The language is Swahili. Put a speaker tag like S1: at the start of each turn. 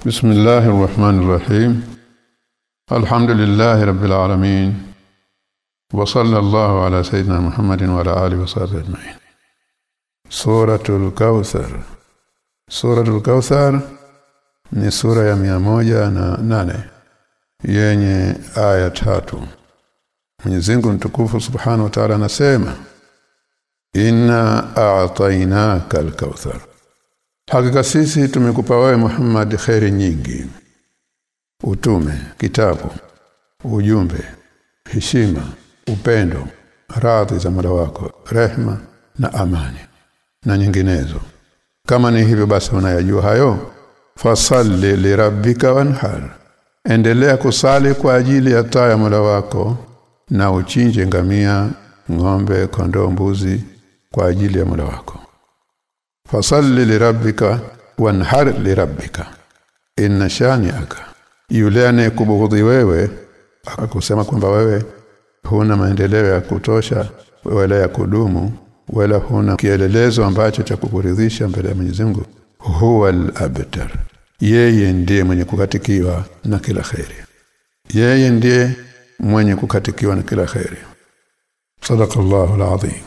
S1: بسم الله الرحمن الرحيم الحمد لله رب العالمين وصلى الله على سيدنا محمد وعلى اله وصحبه اجمعين سورة الكوثر سورة الكوثر ni sura ya mia moja na nane yenye aya tatu Mwenyezi Mungu mtukufu Subhanahu wa Ta'ala anasema Inna a'tainaka al-kauthar Hakika sisi tumekupa wewe Muhammad khairi nyingi. Utume kitabu ujumbe heshima upendo radhi za Mola wako rehma na amani na nyinginezo. Kama ni hivyo basi unayajua hayo fasalli lirabbika wanhar. Endelea kusali kwa ajili ya taa ya Mola wako na uchinje ngamia ng'ombe kondoo mbuzi kwa ajili ya Mola wako fasalli lirabbika wanhar lirabbika inna shani'aka. Yule anayekubughudhi wewe akusema kwamba wewe huna maendeleo ya kutosha wala ya kudumu wala huna kielelezo ambacho cha kukuridhisha mbele ya Mwenyezi Mungu huwa al-abtar yeye ndiye mwenye kukatikiwa na kila khairi yeye ndiye mwenye kukatikiwa na kila khairi sadaqallahu al-azim